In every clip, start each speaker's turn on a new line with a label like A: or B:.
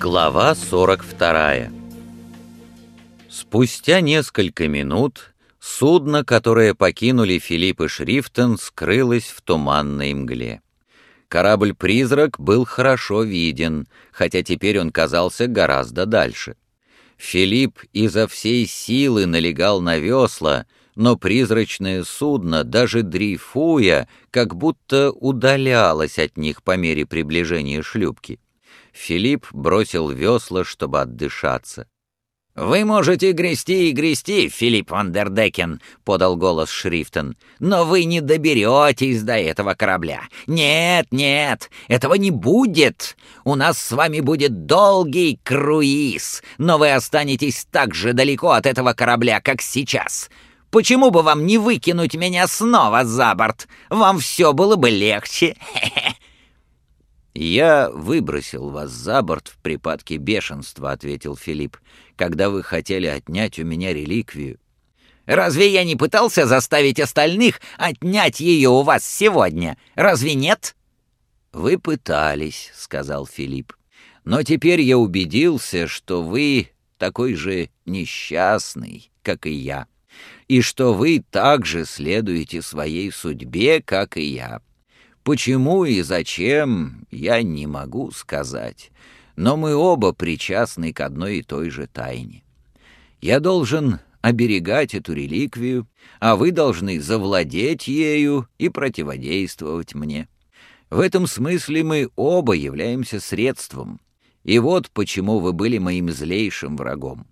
A: Глава 42 Спустя несколько минут судно, которое покинули Филипп и Шрифтон, скрылось в туманной мгле. Корабль-призрак был хорошо виден, хотя теперь он казался гораздо дальше. Филипп изо всей силы налегал на весла, но призрачное судно, даже дрейфуя, как будто удалялось от них по мере приближения шлюпки. Филипп бросил весла, чтобы отдышаться.
B: «Вы можете грести и грести, Филипп Вандердекен», — подал голос Шрифтен, «но вы не доберетесь до этого корабля. Нет, нет, этого не будет. У нас с вами будет долгий круиз, но вы останетесь так же далеко от этого корабля, как сейчас. Почему бы вам не выкинуть меня снова за борт? Вам все было бы легче.
A: «Я выбросил вас за борт в припадке бешенства», — ответил Филипп, «когда вы хотели отнять у меня реликвию».
B: «Разве я не пытался заставить остальных отнять ее у вас сегодня? Разве нет?»
A: «Вы пытались», — сказал Филипп. «Но теперь я убедился, что вы такой же несчастный, как и я, и что вы также следуете своей судьбе, как и я». Почему и зачем, я не могу сказать, но мы оба причастны к одной и той же тайне. Я должен оберегать эту реликвию, а вы должны завладеть ею и противодействовать мне. В этом смысле мы оба являемся средством. И вот почему вы были моим злейшим врагом.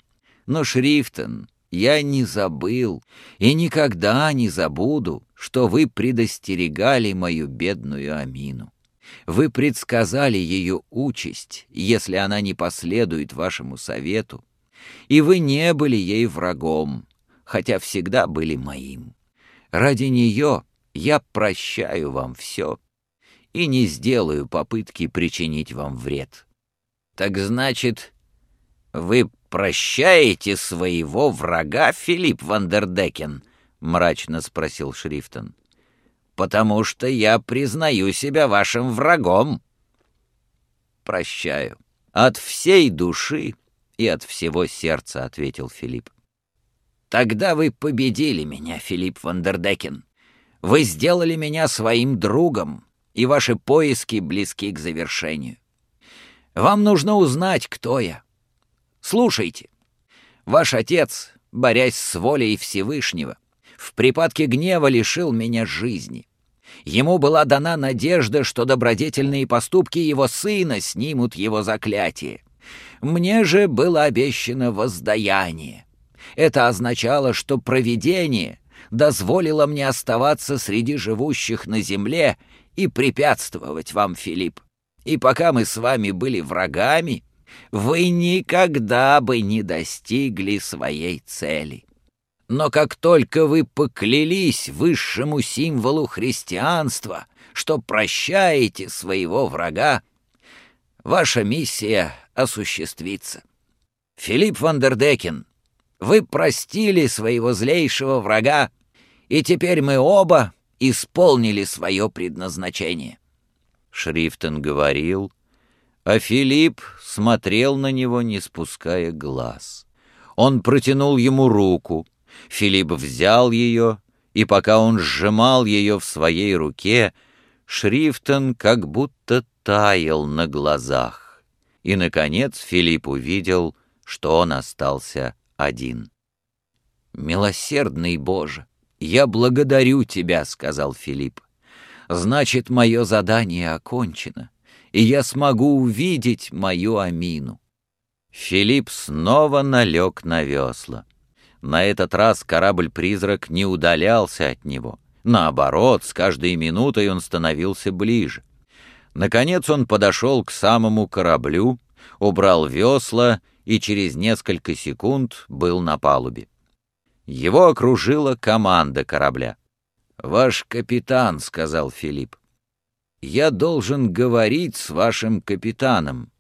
A: Но, Шрифтон, я не забыл и никогда не забуду, что вы предостерегали мою бедную Амину. Вы предсказали ее участь, если она не последует вашему совету, и вы не были ей врагом, хотя всегда были моим. Ради нее я прощаю вам все и не сделаю попытки причинить вам вред.
B: Так значит, вы прощаете своего врага, Филипп Вандердекен?» — мрачно спросил Шрифтен. «Потому что я признаю себя вашим врагом».
A: «Прощаю. От всей души и от всего сердца», — ответил Филипп.
B: «Тогда вы победили меня, Филипп Вандердекен. Вы сделали меня своим другом, и ваши поиски близки к завершению. Вам нужно узнать, кто я». Слушайте, ваш отец, борясь с волей Всевышнего, в припадке гнева лишил меня жизни. Ему была дана надежда, что добродетельные поступки его сына снимут его заклятие. Мне же было обещано воздаяние. Это означало, что провидение дозволило мне оставаться среди живущих на земле и препятствовать вам, Филипп. И пока мы с вами были врагами, вы никогда бы не достигли своей цели. Но как только вы поклялись высшему символу христианства, что прощаете своего врага, ваша миссия осуществится. Филипп Вандердекен, вы простили своего злейшего врага, и теперь мы оба исполнили свое предназначение.
A: Шрифтон говорил, а Филипп смотрел на него, не спуская глаз. Он протянул ему руку. Филипп взял ее, и пока он сжимал ее в своей руке, Шрифтон как будто таял на глазах. И, наконец, Филипп увидел, что он остался один. «Милосердный Боже, я благодарю Тебя», — сказал Филипп. «Значит, мое задание окончено и я смогу увидеть мою Амину. Филипп снова налег на весла. На этот раз корабль-призрак не удалялся от него. Наоборот, с каждой минутой он становился ближе. Наконец он подошел к самому кораблю, убрал весла и через несколько секунд был на палубе. Его окружила команда корабля. «Ваш капитан», — сказал Филипп я должен говорить с вашим капитаном».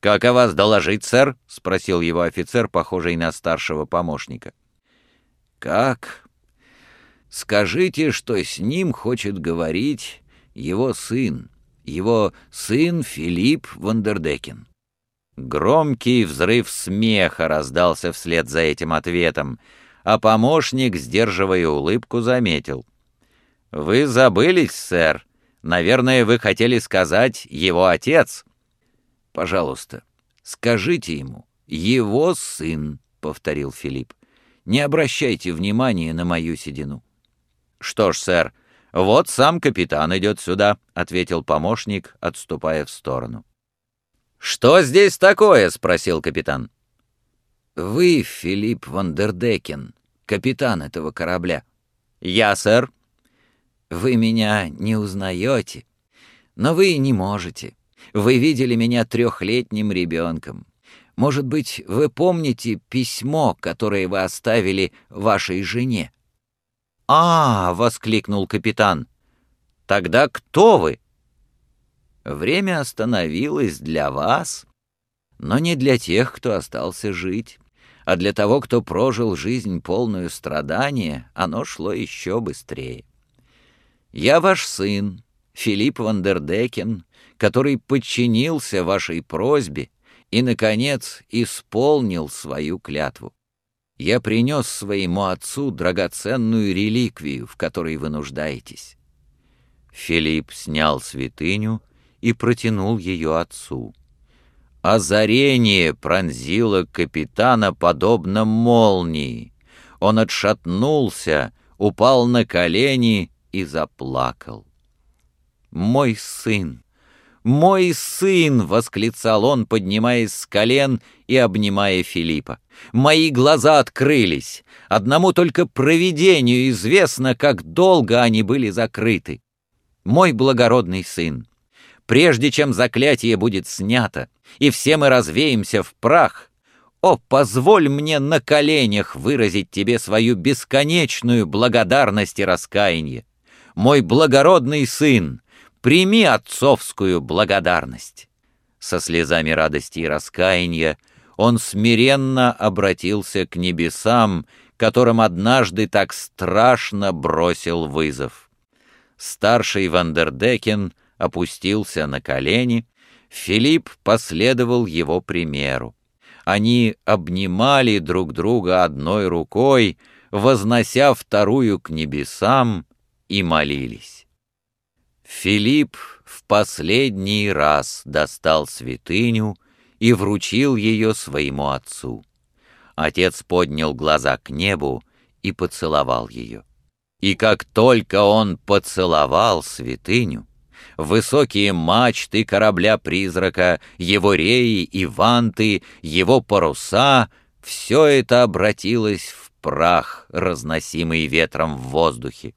A: «Как о вас доложить, сэр?» — спросил его офицер, похожий на старшего помощника. «Как? Скажите, что с ним хочет говорить его сын, его сын Филипп Вандердекен». Громкий взрыв смеха раздался вслед за этим ответом, а помощник, сдерживая улыбку, заметил. «Вы забылись, сэр. Наверное, вы хотели сказать «его отец». Пожалуйста, скажите ему «его сын», — повторил Филипп. «Не обращайте внимания на мою седину». «Что ж, сэр, вот сам капитан идет сюда», — ответил помощник, отступая в сторону. «Что здесь такое?» — спросил капитан. «Вы Филипп Вандердекен, капитан этого корабля». «Я, сэр». «Вы меня не узнаете, но вы не можете. Вы видели меня трехлетним ребенком. Может быть, вы помните письмо, которое вы оставили вашей жене?» «А!» — воскликнул капитан. «Тогда кто вы?» Время остановилось для вас, но не для тех, кто остался жить, а для того, кто прожил жизнь полную страдания, оно шло еще быстрее. Я ваш сын, Филипп Вандердекен, который подчинился вашей просьбе и, наконец, исполнил свою клятву. Я принес своему отцу драгоценную реликвию, в которой вы нуждаетесь. Филипп снял святыню и протянул ее отцу. Озарение пронзило капитана подобно молнии. Он отшатнулся, упал на колени и заплакал. «Мой сын! Мой сын!» — восклицал он, поднимаясь с колен и обнимая Филиппа. «Мои глаза открылись. Одному только провидению известно, как долго они были закрыты. Мой благородный сын, прежде чем заклятие будет снято, и все мы развеемся в прах, о, позволь мне на коленях выразить тебе свою бесконечную благодарность и раскаяние. Мой благородный сын, прими отцовскую благодарность. Со слезами радости и раскаяния он смиренно обратился к небесам, которым однажды так страшно бросил вызов. Старший Вандердекен — опустился на колени, Филипп последовал его примеру. Они обнимали друг друга одной рукой, вознося вторую к небесам, и молились. Филипп в последний раз достал святыню и вручил ее своему отцу. Отец поднял глаза к небу и поцеловал ее. И как только он поцеловал святыню, высокие мачты корабля-призрака, его реи и ванты, его паруса — все это обратилось в прах, разносимый ветром в воздухе.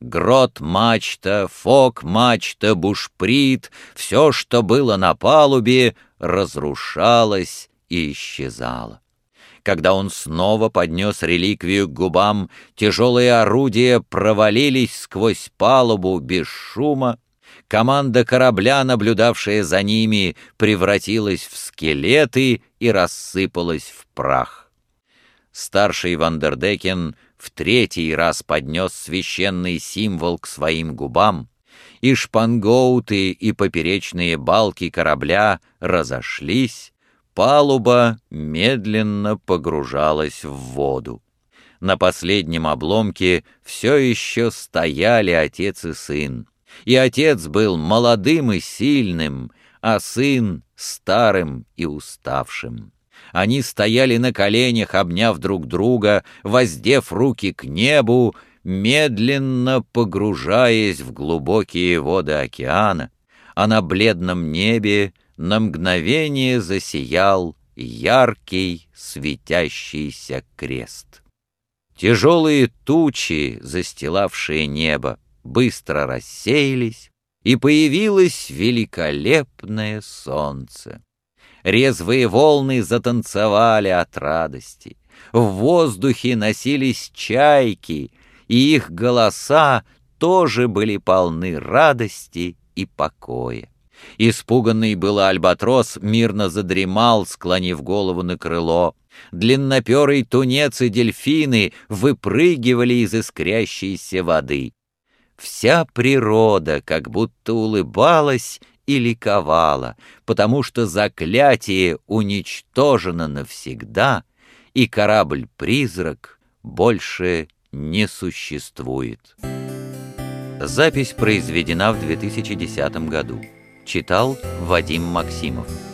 A: Грот-мачта, фок-мачта, бушприт — все, что было на палубе, разрушалось и исчезало. Когда он снова поднес реликвию к губам, тяжелые орудия провалились сквозь палубу без шума, Команда корабля, наблюдавшая за ними, превратилась в скелеты и рассыпалась в прах. Старший Вандердекен в третий раз поднес священный символ к своим губам, и шпангоуты и поперечные балки корабля разошлись, палуба медленно погружалась в воду. На последнем обломке все еще стояли отец и сын и отец был молодым и сильным, а сын — старым и уставшим. Они стояли на коленях, обняв друг друга, воздев руки к небу, медленно погружаясь в глубокие воды океана, а на бледном небе на мгновение засиял яркий светящийся крест. Тяжелые тучи, застилавшие небо, быстро рассеялись, и появилось великолепное солнце. Резвые волны затанцевали от радости. В воздухе носились чайки, и их голоса тоже были полны радости и покоя. Испуганный был альбатрос мирно задремал, склонив голову на крыло. Длинноперый тунец и дельфины выпрыгивали из искрящейся воды. Вся природа как будто улыбалась и ликовала, потому что заклятие уничтожено навсегда, и корабль-призрак больше не существует. Запись произведена в 2010 году. Читал Вадим Максимов.